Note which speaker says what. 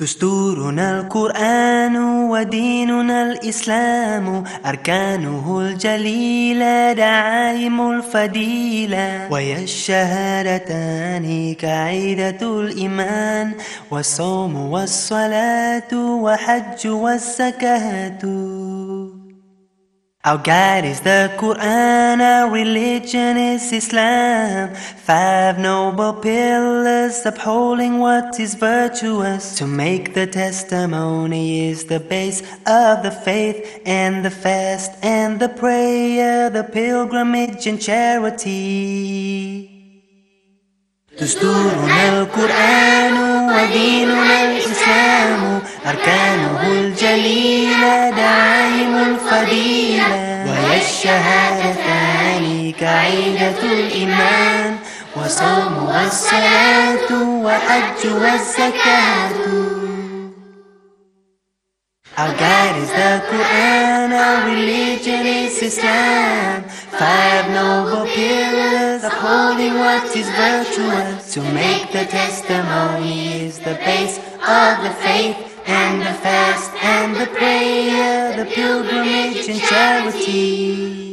Speaker 1: دستورنا القرآن وديننا الإسلام. أركانه الجليلة دعائم الفديلة وهي الشهادتان كعيدة الإيمان. والصوم والصلاة وحج والزكاة. Our guide is the Quran, our religion is Islam. Five noble pillars upholding what is virtuous. To make the testimony is the base of the faith, and the fast and the prayer, the pilgrimage and charity. دستورنا القرآن وديننا الإسلام أركانه الجليلة دعائم الفضيلة وهي الشهادتان كعيدة الإيمان وصوم والصلاة وحج والزكاة Our guide is the Quran, our religion is Islam. Five noble pillars upholding what is virtuous. To make the testimony is the base of the faith and the fast and the prayer, the pilgrimage and charity.